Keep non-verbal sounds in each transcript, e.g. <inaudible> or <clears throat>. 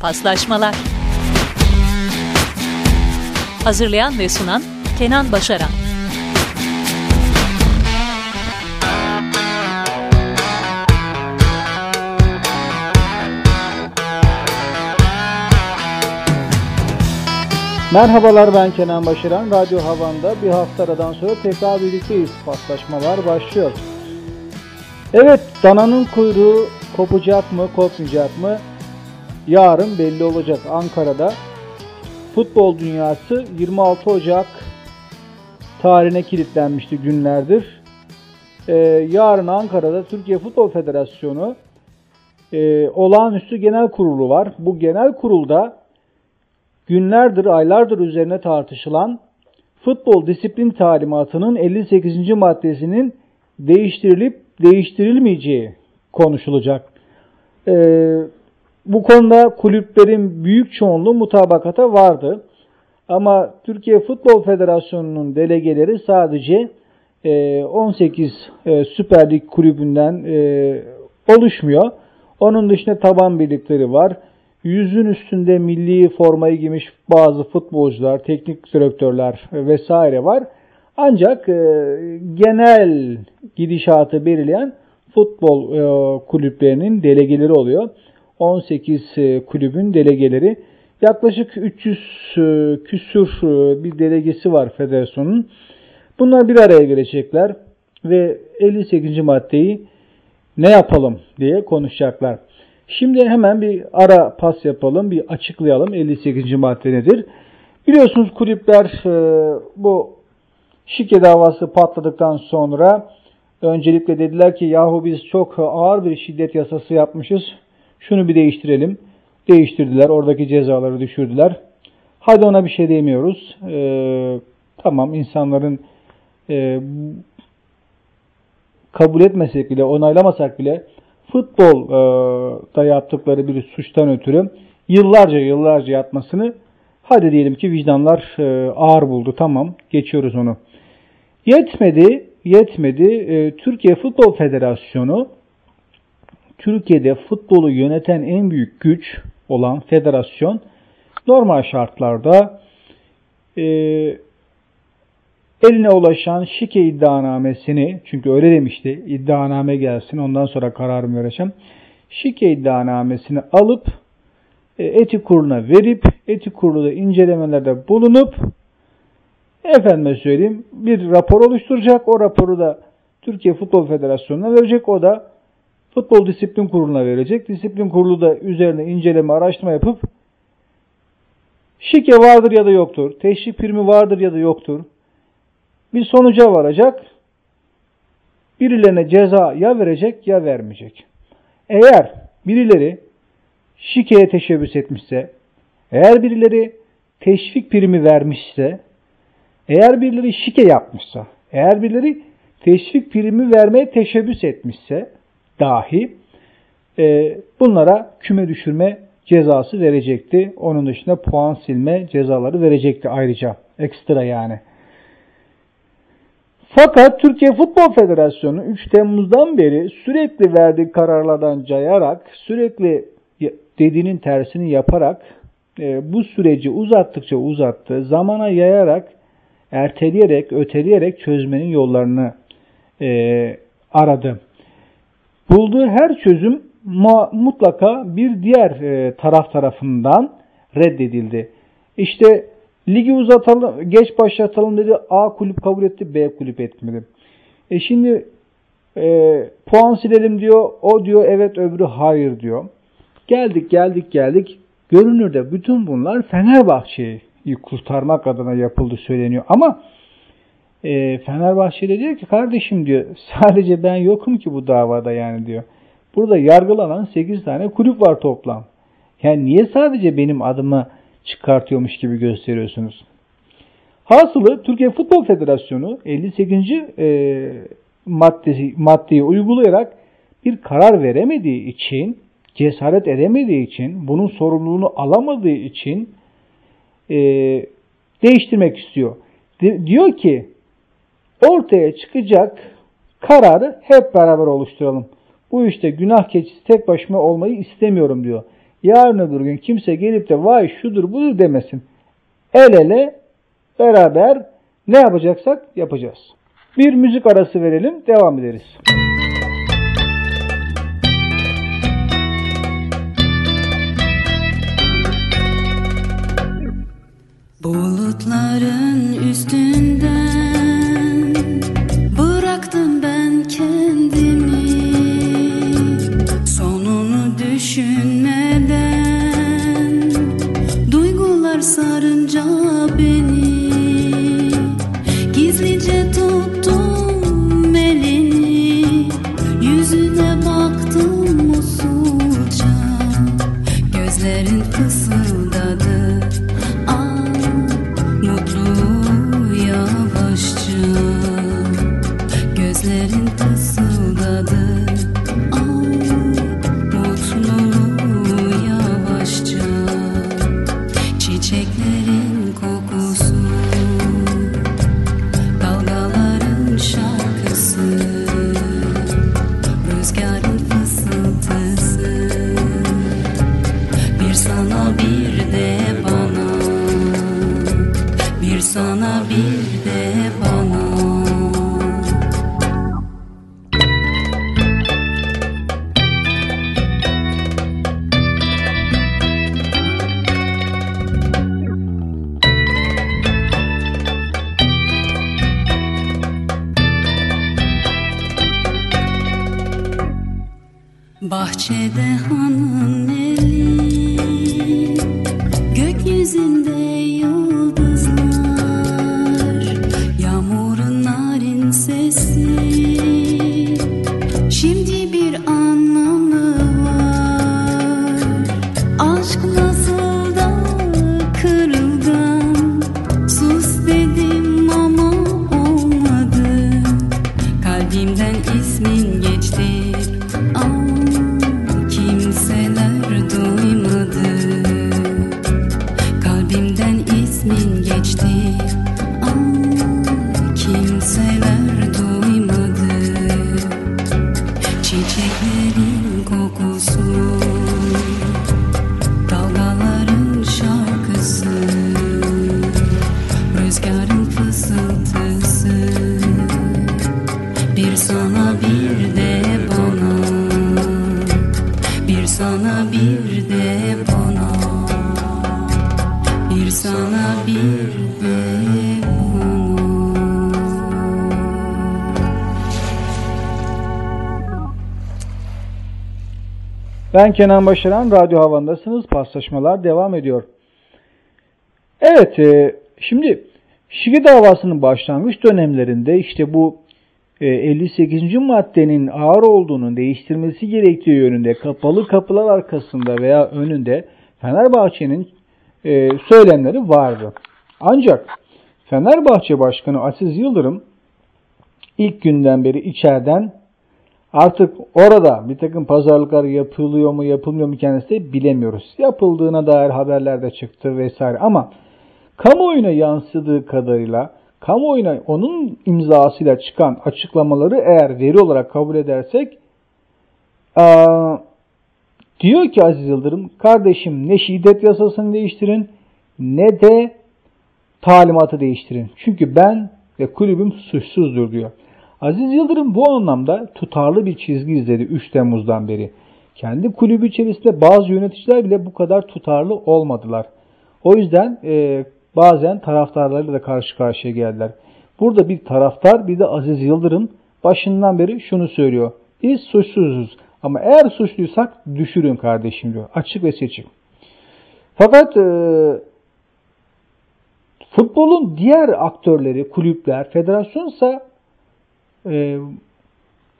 Paslaşmalar Hazırlayan ve sunan Kenan Başaran Merhabalar ben Kenan Başaran. Radyo Havan'da bir hafta aradan sonra tekrar birlikteyiz. Paslaşmalar başlıyor. Evet, dananın kuyruğu kopacak mı, kopmayacak mı? Yarın belli olacak Ankara'da. Futbol dünyası 26 Ocak tarihine kilitlenmişti günlerdir. Ee, yarın Ankara'da Türkiye Futbol Federasyonu e, olağanüstü genel kurulu var. Bu genel kurulda günlerdir, aylardır üzerine tartışılan futbol disiplin talimatının 58. maddesinin değiştirilip değiştirilmeyeceği konuşulacak. Ee, bu konuda kulüplerin büyük çoğunluğu mutabakata vardı. Ama Türkiye Futbol Federasyonu'nun delegeleri sadece 18 e, e, Süper Lig kulübünden e, oluşmuyor. Onun dışında taban birlikleri var. Yüzün üstünde milli formayı giymiş bazı futbolcular, teknik direktörler vesaire var. Ancak genel gidişatı belirleyen futbol kulüplerinin delegeleri oluyor. 18 e, kulübün delegeleri. Yaklaşık 300 e, küsür e, bir delegesi var federasyonun. Bunlar bir araya gelecekler ve 58. maddeyi ne yapalım diye konuşacaklar. Şimdi hemen bir ara pas yapalım, bir açıklayalım 58. madde nedir? Biliyorsunuz kulüpler bu şike davası patladıktan sonra öncelikle dediler ki yahu biz çok ağır bir şiddet yasası yapmışız şunu bir değiştirelim. Değiştirdiler. Oradaki cezaları düşürdüler. Hadi ona bir şey demiyoruz. Ee, tamam insanların e, kabul etmesek bile, onaylamasak bile futbolda e, yaptıkları bir suçtan ötürü yıllarca yıllarca yatmasını hadi diyelim ki vicdanlar e, ağır buldu. Tamam geçiyoruz onu. Yetmedi, yetmedi. E, Türkiye Futbol Federasyonu Türkiye'de futbolu yöneten en büyük güç olan federasyon normal şartlarda e, eline ulaşan şike iddianamesini çünkü öyle demişti iddianame gelsin ondan sonra kararımı vereceğim. Şike iddianamesini alıp e, etik kuruluna verip etik kurulu incelemelerde bulunup efendime söyleyeyim bir rapor oluşturacak. O raporu da Türkiye Futbol Federasyonu'na verecek. O da Futbol Disiplin Kurulu'na verecek. Disiplin Kurulu da üzerine inceleme, araştırma yapıp şike vardır ya da yoktur, teşvik primi vardır ya da yoktur. Bir sonuca varacak. Birilerine ceza ya verecek ya vermeyecek. Eğer birileri şikeye teşebbüs etmişse, eğer birileri teşvik primi vermişse, eğer birileri şike yapmışsa, eğer birileri teşvik primi vermeye teşebbüs etmişse dahi e, bunlara küme düşürme cezası verecekti. Onun dışında puan silme cezaları verecekti ayrıca. Ekstra yani. Fakat Türkiye Futbol Federasyonu 3 Temmuz'dan beri sürekli verdiği kararlardan cayarak, sürekli dediğinin tersini yaparak e, bu süreci uzattıkça uzattı, zamana yayarak, erteleyerek, öteleyerek çözmenin yollarını e, aradı. Bulduğu her çözüm mutlaka bir diğer e, taraf tarafından reddedildi. İşte ligi uzatalım, geç başlatalım dedi. A kulüp kabul etti, B kulüp etmedi. E şimdi e, puan silelim diyor. O diyor evet, öbürü hayır diyor. Geldik, geldik, geldik. Görünürde bütün bunlar Fenerbahçe'yi kurtarmak adına yapıldı söyleniyor. Ama e, Fenerbahçe'de diyor ki kardeşim diyor sadece ben yokum ki bu davada yani diyor. Burada yargılanan 8 tane kulüp var toplam. Yani niye sadece benim adımı çıkartıyormuş gibi gösteriyorsunuz? Hasılı Türkiye Futbol Federasyonu 58. E, maddesi, maddeyi uygulayarak bir karar veremediği için, cesaret edemediği için, bunun sorumluluğunu alamadığı için e, değiştirmek istiyor. De, diyor ki ortaya çıkacak kararı hep beraber oluşturalım. Bu işte günah keçisi tek başıma olmayı istemiyorum diyor. yarın öbür gün kimse gelip de vay şudur budur demesin. El ele beraber ne yapacaksak yapacağız. Bir müzik arası verelim devam ederiz. Cheddar. Siya ko so Ben Kenan Başaran, Radyo Havan'dasınız. Paslaşmalar devam ediyor. Evet, e, şimdi Şigi davasının başlangıç dönemlerinde işte bu e, 58. maddenin ağır olduğunu değiştirmesi gerektiği yönünde kapalı kapılar arkasında veya önünde Fenerbahçe'nin e, söylemleri vardı. Ancak Fenerbahçe Başkanı Aziz Yıldırım ilk günden beri içeriden Artık orada bir takım pazarlıklar yapılıyor mu yapılmıyor mu kendisi bilemiyoruz. Yapıldığına dair haberler de çıktı vesaire ama kamuoyuna yansıdığı kadarıyla kamuoyuna onun imzasıyla çıkan açıklamaları eğer veri olarak kabul edersek aa, diyor ki Aziz Yıldırım kardeşim ne şiddet yasasını değiştirin ne de talimatı değiştirin. Çünkü ben ve kulübüm suçsuzdur diyor. Aziz Yıldırım bu anlamda tutarlı bir çizgi izledi 3 Temmuz'dan beri. Kendi kulübü içerisinde bazı yöneticiler bile bu kadar tutarlı olmadılar. O yüzden e, bazen taraftarlarıyla da karşı karşıya geldiler. Burada bir taraftar bir de Aziz Yıldırım başından beri şunu söylüyor. Biz suçsuzuz ama eğer suçluysak düşürün kardeşim diyor. Açık ve seçik. Fakat e, futbolun diğer aktörleri, kulüpler, federasyonsa e,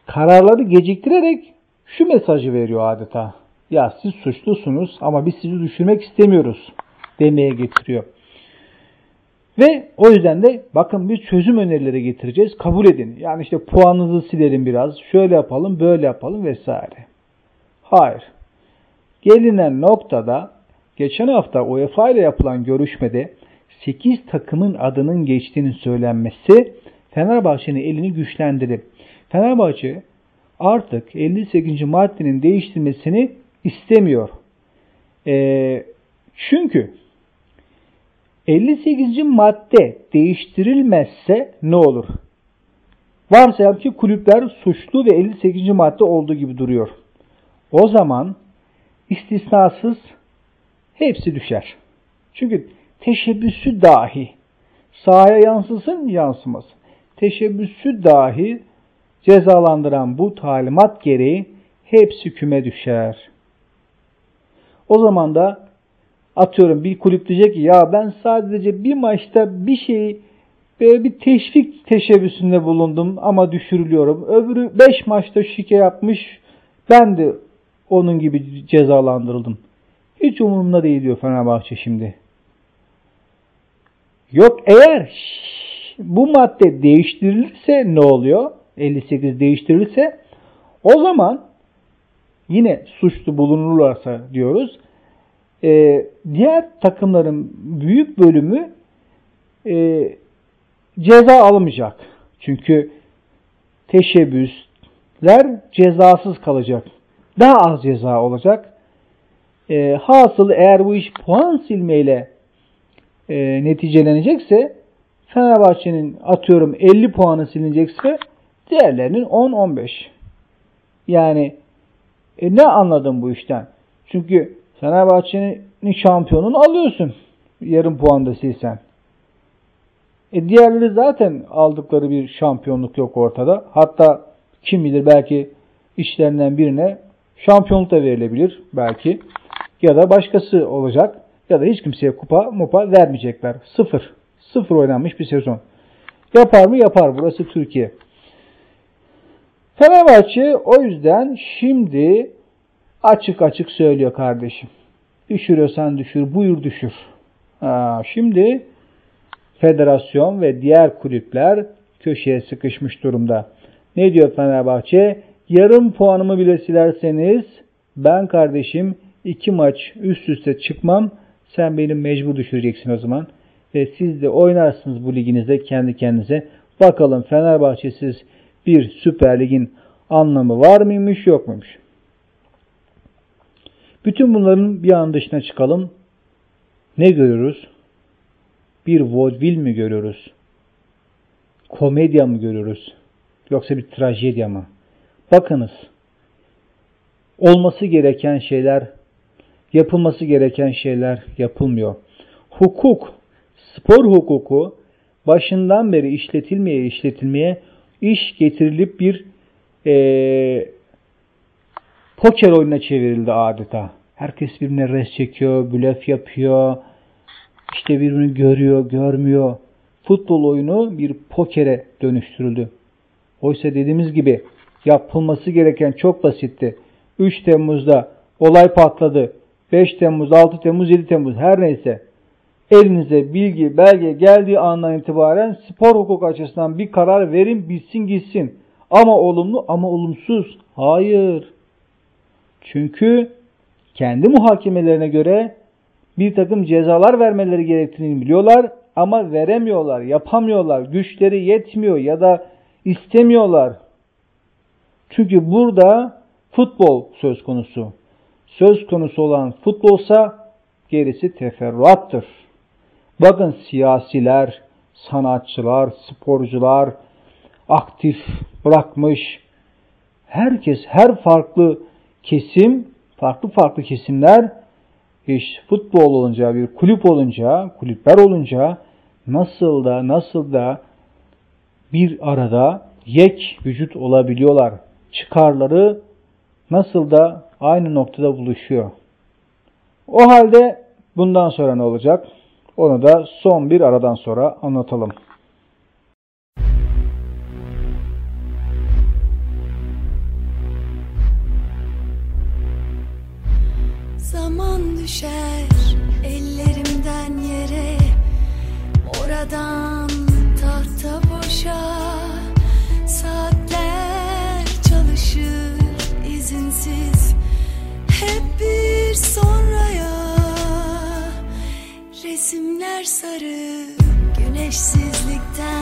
kararları geciktirerek şu mesajı veriyor adeta. Ya siz suçlusunuz ama biz sizi düşürmek istemiyoruz demeye getiriyor. Ve o yüzden de bakın biz çözüm önerileri getireceğiz. Kabul edin. Yani işte puanınızı silelim biraz. Şöyle yapalım, böyle yapalım vesaire. Hayır. Gelinen noktada geçen hafta UEFA ile yapılan görüşmede 8 takımın adının geçtiğini söylenmesi Fenerbahçe'nin elini güçlendirip Fenerbahçe artık 58. maddenin değiştirmesini istemiyor. E, çünkü 58. madde değiştirilmezse ne olur? Varsayalım ki kulüpler suçlu ve 58. madde olduğu gibi duruyor. O zaman istisnasız hepsi düşer. Çünkü teşebbüsü dahi sahaya yansısın yansımasın. Teşebbüsü dahi cezalandıran bu talimat gereği hepsi küme düşer. O zaman da atıyorum bir kulüp diyecek ki ya ben sadece bir maçta bir şeyi böyle bir teşvik teşebbüsünde bulundum ama düşürülüyorum. Öbürü 5 maçta şike yapmış ben de onun gibi cezalandırıldım. Hiç umurumda değil diyor Fenerbahçe şimdi. Yok eğer bu madde değiştirilirse ne oluyor? 58 değiştirilirse o zaman yine suçlu bulunurlarsa diyoruz. E, diğer takımların büyük bölümü e, ceza almayacak. Çünkü teşebbüsler cezasız kalacak. Daha az ceza olacak. E, hasıl eğer bu iş puan silmeyle e, neticelenecekse Fenerbahçe'nin atıyorum 50 puanı silinecekse diğerlerinin 10-15. Yani e, ne anladım bu işten? Çünkü Fenerbahçe'nin şampiyonunu alıyorsun yarım puanda silsen. E diğerleri zaten aldıkları bir şampiyonluk yok ortada. Hatta kim bilir belki işlerinden birine şampiyonluk da verilebilir belki. Ya da başkası olacak. Ya da hiç kimseye kupa mupa vermeyecekler. Sıfır. Sıfır oynanmış bir sezon. Yapar mı? Yapar. Burası Türkiye. Fenerbahçe o yüzden şimdi açık açık söylüyor kardeşim. Düşürüyorsan düşür, buyur düşür. Ha, şimdi federasyon ve diğer kulüpler köşeye sıkışmış durumda. Ne diyor Fenerbahçe? Yarım puanımı bile silerseniz ben kardeşim iki maç üst üste çıkmam. Sen benim mecbur düşüreceksin o zaman. Ve siz de oynarsınız bu liginizde kendi kendinize. Bakalım Fenerbahçesiz bir Süper Lig'in anlamı var mıymış yok muymuş? Bütün bunların bir an dışına çıkalım. Ne görüyoruz? Bir vaudeville mi görüyoruz? Komedya mı görüyoruz? Yoksa bir trajedya mı? Bakınız. Olması gereken şeyler, yapılması gereken şeyler yapılmıyor. Hukuk, spor hukuku başından beri işletilmeye işletilmeye iş getirilip bir e, poker oyununa çevrildi adeta. Herkes birbirine res çekiyor, blöf yapıyor, işte birbirini görüyor, görmüyor. Futbol oyunu bir pokere dönüştürüldü. Oysa dediğimiz gibi yapılması gereken çok basitti. 3 Temmuz'da olay patladı. 5 Temmuz, 6 Temmuz, 7 Temmuz her neyse elinize bilgi, belge geldiği andan itibaren spor hukuk açısından bir karar verin, bitsin gitsin. Ama olumlu ama olumsuz. Hayır. Çünkü kendi muhakemelerine göre bir takım cezalar vermeleri gerektiğini biliyorlar ama veremiyorlar, yapamıyorlar, güçleri yetmiyor ya da istemiyorlar. Çünkü burada futbol söz konusu. Söz konusu olan futbolsa gerisi teferruattır. Bakın siyasiler, sanatçılar, sporcular, aktif bırakmış herkes, her farklı kesim, farklı farklı kesimler iş futbol olunca, bir kulüp olunca, kulüpler olunca nasıl da nasıl da bir arada yek vücut olabiliyorlar. Çıkarları nasıl da aynı noktada buluşuyor. O halde bundan sonra ne olacak? Onu da son bir aradan sonra anlatalım. Zaman düşer Sarı güneşsizlikten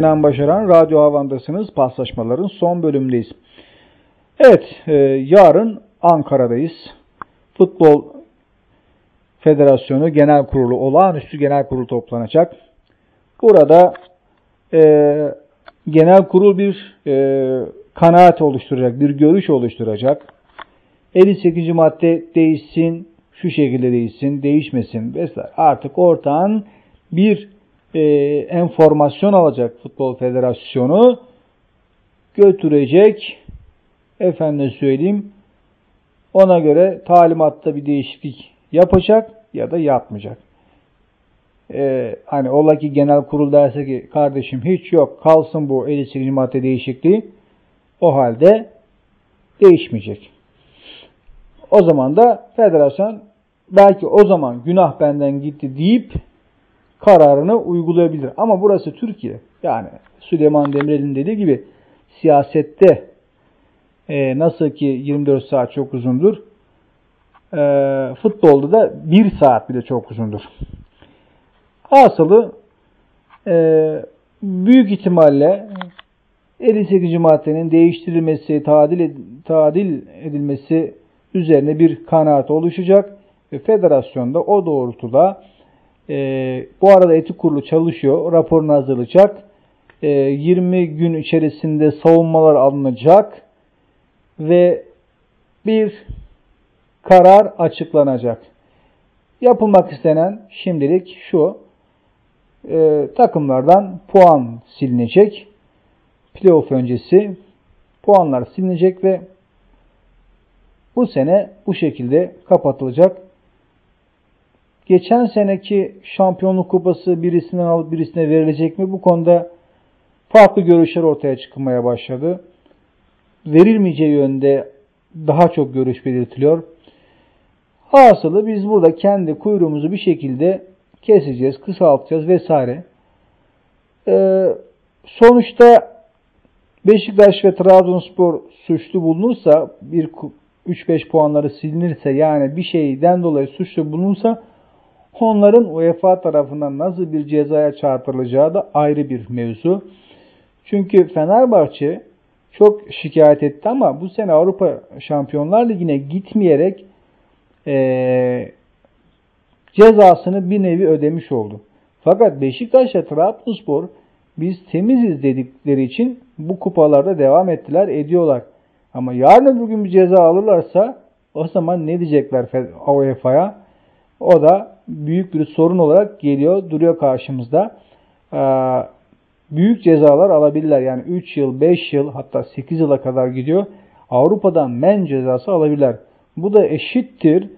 Kenan Başaran, Radyo Havan'dasınız. Paslaşmaların son bölümündeyiz. Evet, e, yarın Ankara'dayız. Futbol Federasyonu Genel Kurulu, olağanüstü genel kurulu toplanacak. Burada e, genel kurul bir e, kanaat oluşturacak, bir görüş oluşturacak. 58. madde değişsin, şu şekilde değişsin, değişmesin vesaire. Artık ortağın bir e, enformasyon alacak Futbol Federasyonu götürecek efendim söyleyeyim ona göre talimatta bir değişiklik yapacak ya da yapmayacak. Ee, hani ola ki genel kurul derse ki kardeşim hiç yok kalsın bu 58. madde değişikliği o halde değişmeyecek. O zaman da federasyon belki o zaman günah benden gitti deyip kararını uygulayabilir. Ama burası Türkiye. Yani Süleyman Demirel'in dediği gibi siyasette e, nasıl ki 24 saat çok uzundur, e, futbolda da 1 saat bile çok uzundur. Hasılı e, büyük ihtimalle 58. maddenin değiştirilmesi, tadil, tadil edilmesi üzerine bir kanaat oluşacak ve federasyonda o doğrultuda e, bu arada etik kurulu çalışıyor, raporunu hazırlayacak. E, 20 gün içerisinde savunmalar alınacak ve bir karar açıklanacak. Yapılmak istenen şimdilik şu, e, takımlardan puan silinecek. Playoff öncesi puanlar silinecek ve bu sene bu şekilde kapatılacak. Geçen seneki şampiyonluk kupası birisinden alıp birisine verilecek mi? Bu konuda farklı görüşler ortaya çıkmaya başladı. Verilmeyeceği yönde daha çok görüş belirtiliyor. Hasılı biz burada kendi kuyruğumuzu bir şekilde keseceğiz, kısaltacağız vesaire. Ee, sonuçta Beşiktaş ve Trabzonspor suçlu bulunursa bir 3-5 puanları silinirse yani bir şeyden dolayı suçlu bulunursa Onların UEFA tarafından nasıl bir cezaya çarptırılacağı da ayrı bir mevzu. Çünkü Fenerbahçe çok şikayet etti ama bu sene Avrupa Şampiyonlar Ligi'ne gitmeyerek e, cezasını bir nevi ödemiş oldu. Fakat Beşiktaş'la Trabzonspor biz temiziz dedikleri için bu kupalarda devam ettiler, ediyorlar. Ama yarın öbür gün bir ceza alırlarsa o zaman ne diyecekler UEFA'ya? O da büyük bir sorun olarak geliyor, duruyor karşımızda. Ee, büyük cezalar alabilirler. Yani 3 yıl, 5 yıl hatta 8 yıla kadar gidiyor. Avrupa'dan men cezası alabilirler. Bu da eşittir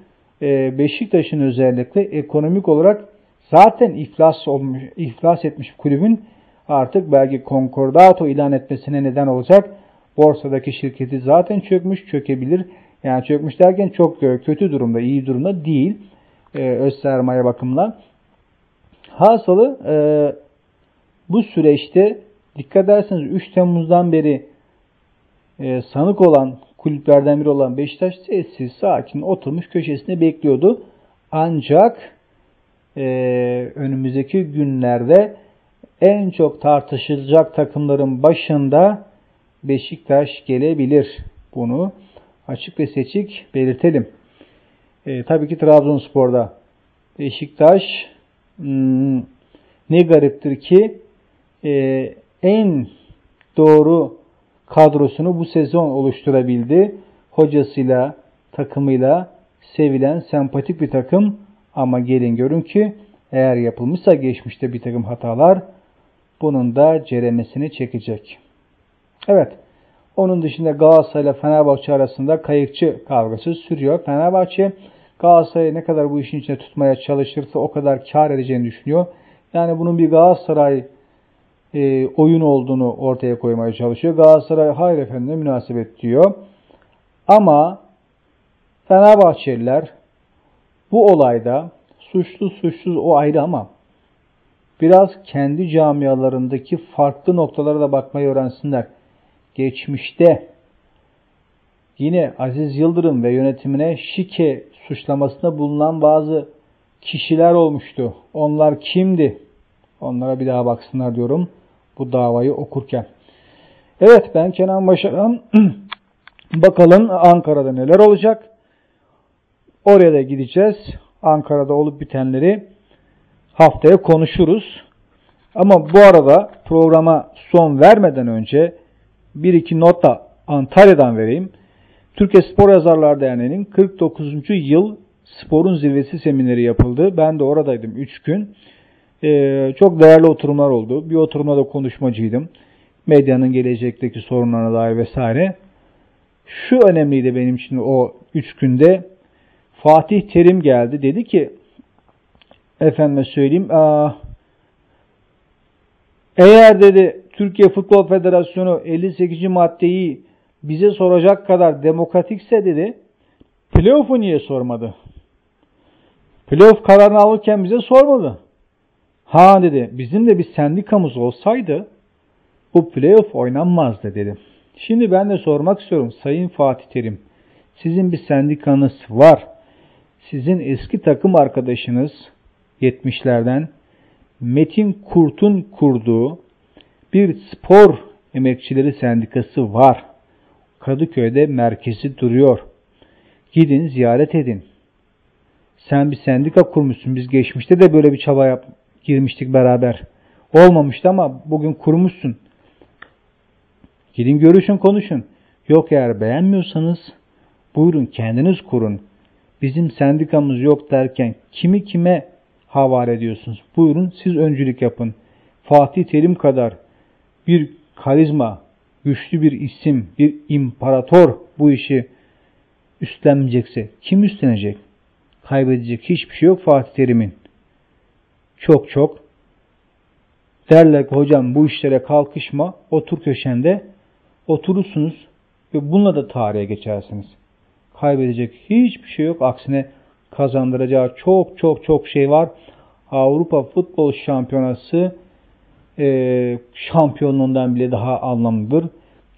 e, Beşiktaş'ın özellikle ekonomik olarak zaten iflas olmuş, iflas etmiş kulübün artık belki konkordato ilan etmesine neden olacak. Borsadaki şirketi zaten çökmüş, çökebilir. Yani çökmüş derken çok kötü durumda, iyi durumda değil. E, öz sermaye bakımından. Hasılı e, bu süreçte dikkat ederseniz 3 Temmuz'dan beri e, sanık olan kulüplerden biri olan Beşiktaş sessiz, sakin oturmuş köşesinde bekliyordu. Ancak e, önümüzdeki günlerde en çok tartışılacak takımların başında Beşiktaş gelebilir. Bunu açık ve seçik belirtelim. E, tabii ki Trabzonspor'da Beşiktaş hmm, ne gariptir ki e, en doğru kadrosunu bu sezon oluşturabildi. Hocasıyla, takımıyla sevilen, sempatik bir takım ama gelin görün ki eğer yapılmışsa geçmişte bir takım hatalar bunun da ceremesini çekecek. Evet. Onun dışında Galatasaray ile Fenerbahçe arasında kayıkçı kavgası sürüyor. Fenerbahçe Galatasaray'ı ne kadar bu işin içine tutmaya çalışırsa o kadar kar edeceğini düşünüyor. Yani bunun bir Galatasaray e, oyun olduğunu ortaya koymaya çalışıyor. Galatasaray hayır efendim münasebet diyor. Ama Fenerbahçeliler bu olayda suçlu suçsuz o ayrı ama biraz kendi camialarındaki farklı noktalara da bakmayı öğrensinler. Geçmişte yine Aziz Yıldırım ve yönetimine şike suçlamasında bulunan bazı kişiler olmuştu. Onlar kimdi? Onlara bir daha baksınlar diyorum bu davayı okurken. Evet ben Kenan Başaran. <clears throat> Bakalım Ankara'da neler olacak. Oraya da gideceğiz. Ankara'da olup bitenleri haftaya konuşuruz. Ama bu arada programa son vermeden önce bir iki not da Antalya'dan vereyim. Türkiye Spor Yazarlar Derneği'nin 49. yıl sporun zirvesi semineri yapıldı. Ben de oradaydım 3 gün. Ee, çok değerli oturumlar oldu. Bir oturumda da konuşmacıydım. Medyanın gelecekteki sorunlarına dair vesaire. Şu önemliydi benim için o 3 günde. Fatih Terim geldi. Dedi ki efendime söyleyeyim eğer dedi Türkiye Futbol Federasyonu 58. maddeyi bize soracak kadar demokratikse dedi playoff'u niye sormadı? Playoff kararını alırken bize sormadı. Ha dedi bizim de bir sendikamız olsaydı bu playoff oynanmazdı dedim. Şimdi ben de sormak istiyorum Sayın Fatih Terim. Sizin bir sendikanız var. Sizin eski takım arkadaşınız 70'lerden Metin Kurt'un kurduğu bir spor emekçileri sendikası var. Kadıköy'de merkezi duruyor. Gidin ziyaret edin. Sen bir sendika kurmuşsun. Biz geçmişte de böyle bir çaba yap girmiştik beraber. Olmamıştı ama bugün kurmuşsun. Gidin görüşün konuşun. Yok eğer beğenmiyorsanız buyurun kendiniz kurun. Bizim sendikamız yok derken kimi kime havale ediyorsunuz? Buyurun siz öncülük yapın. Fatih Terim kadar bir karizma, güçlü bir isim, bir imparator bu işi üstlenmeyecekse kim üstlenecek? Kaybedecek hiçbir şey yok Fatih Terim'in. Çok çok derler ki hocam bu işlere kalkışma, otur köşende oturursunuz ve bununla da tarihe geçersiniz. Kaybedecek hiçbir şey yok. Aksine kazandıracağı çok çok çok şey var. Avrupa Futbol Şampiyonası e, şampiyonluğundan bile daha anlamlıdır.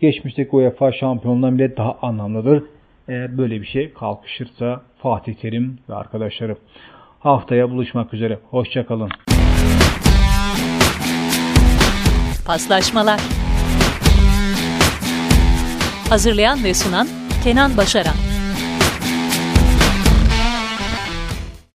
Geçmişteki UEFA şampiyonluğundan bile daha anlamlıdır. Eğer böyle bir şey kalkışırsa Fatih Terim ve arkadaşlarım. Haftaya buluşmak üzere. Hoşçakalın. Paslaşmalar Hazırlayan ve sunan Kenan Başaran